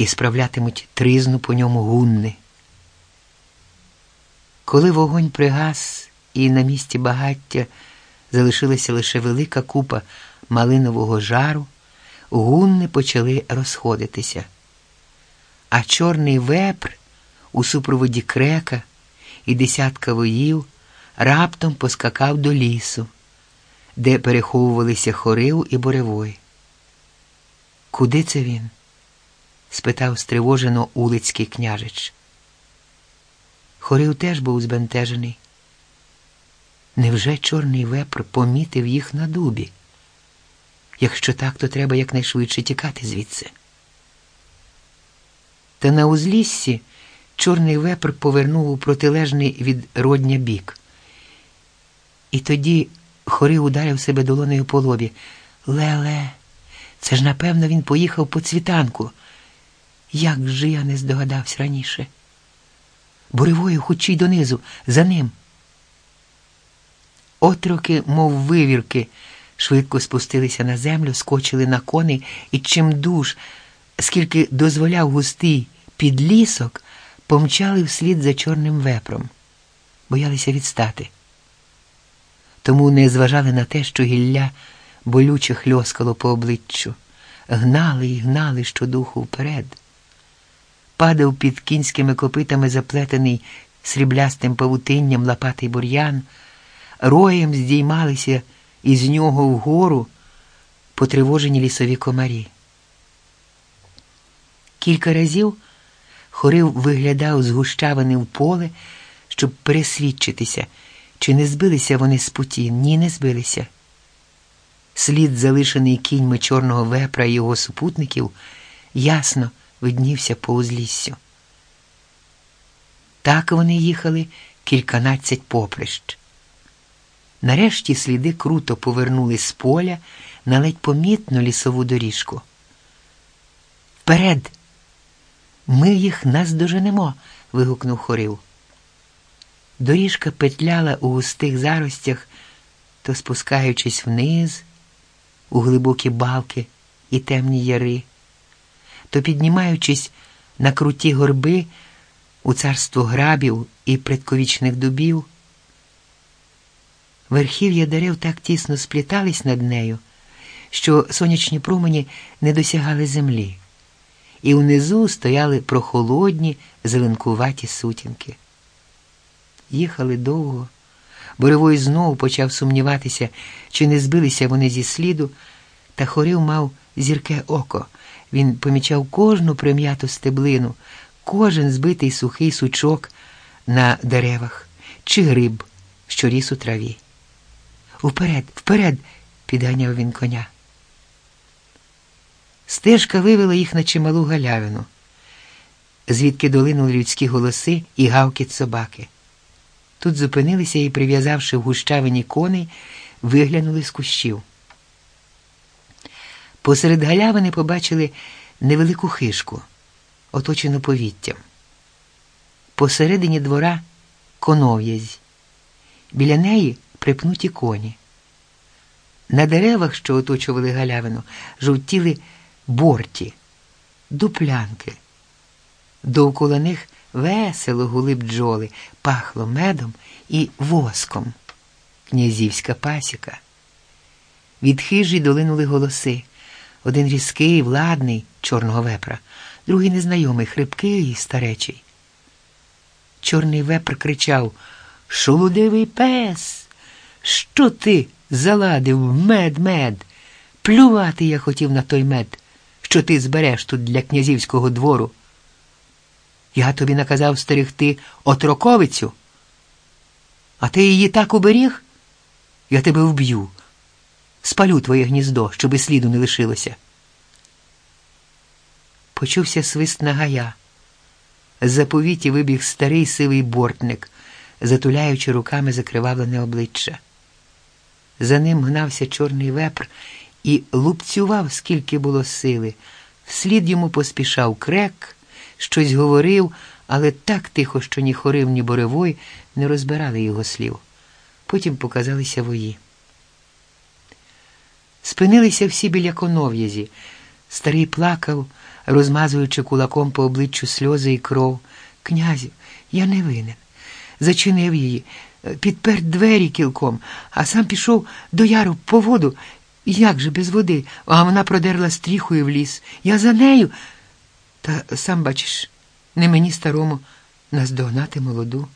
і справлятимуть тризну по ньому гунни. Коли вогонь пригас і на місці багаття залишилася лише велика купа малинового жару, гунни почали розходитися. А чорний вепр у супроводі крека і десятка воїв раптом поскакав до лісу, де переховувалися хорив і боревой. Куди це він? Спитав стривожено улицький княжич. Хорив теж був збентежений. Невже чорний вепр помітив їх на дубі? Якщо так, то треба якнайшвидше тікати звідси. Та на узліссі чорний вепр повернув у протилежний від родня бік. І тоді Хорив ударив себе долонею по лобі. Леле, це ж напевно він поїхав по цвітанку. Як же я не здогадався раніше? Буревою хучій донизу, за ним. Отроки, мов вивірки, швидко спустилися на землю, скочили на коней і чим душ, скільки дозволяв густий підлісок, помчали вслід за чорним вепром, боялися відстати. Тому не зважали на те, що гілля болюче хльоскало по обличчю, гнали і гнали щодуху вперед. Падав під кінськими копитами заплетений сріблястим павутинням лопатий бур'ян, роєм здіймалися із нього вгору потривожені лісові комарі. Кілька разів хорив виглядав згущаваний в поле, щоб пересвідчитися, чи не збилися вони з путі. Ні, не збилися. Слід, залишений кіньми чорного вепра і його супутників, ясно виднівся по узліссю. Так вони їхали кільканадцять поприщ. Нарешті сліди круто повернули з поля на ледь помітну лісову доріжку. Вперед! Ми їх наздоженемо. вигукнув хорив. Доріжка петляла у густих заростях, то спускаючись вниз, у глибокі балки і темні яри, то піднімаючись на круті горби у царство грабів і предковічних дубів. Верхів'я дерев так тісно сплітались над нею, що сонячні промені не досягали землі, і внизу стояли прохолодні зеленкуваті сутінки. Їхали довго. Боревой знову почав сумніватися, чи не збилися вони зі сліду, та хорів мав зірке око. Він помічав кожну прим'яту стеблину, кожен збитий сухий сучок на деревах чи гриб, що ріс у траві. Вперед, вперед, підганяв він коня. Стежка вивела їх на чималу галявину, звідки долинули людські голоси і гавкіт собаки. Тут зупинилися і, прив'язавши в гущавині коней, виглянули з кущів. Посеред галявини побачили невелику хишку, оточену повіттям. Посередині двора конов'язь. Біля неї припнуті коні. На деревах, що оточували галявину, жовтіли борті, дуплянки. Довкола них весело гули бджоли, пахло медом і воском. Князівська пасіка. Від хижі долинули голоси. Один різкий, владний, чорного вепра, другий незнайомий, хрипкий і старечий. Чорний вепр кричав Шолудивий пес. Що ти заладив мед, мед? Плювати я хотів на той мед, що ти збереш тут для князівського двору. Я тобі наказав стерегти отроковицю, а ти її так уберіг, я тебе вб'ю, спалю твоє гніздо, щоби сліду не лишилося. Почувся свист нагая. З-за повіті вибіг старий сивий бортник, затуляючи руками закривавлене обличчя. За ним гнався чорний вепр і лупцював, скільки було сили. Вслід йому поспішав крек щось говорив, але так тихо, що ні хорив, ні боревой не розбирали його слів. Потім показалися вої. Спинилися всі біля конов'язі. Старий плакав, розмазуючи кулаком по обличчю сльози і кров. Князю, я не винен. Зачинив її, підпер двері кілком, а сам пішов до яру по воду. Як же без води? А вона продерла стріхою в ліс. Я за нею. Та сам бачиш, не мені старому наздогнати молоду.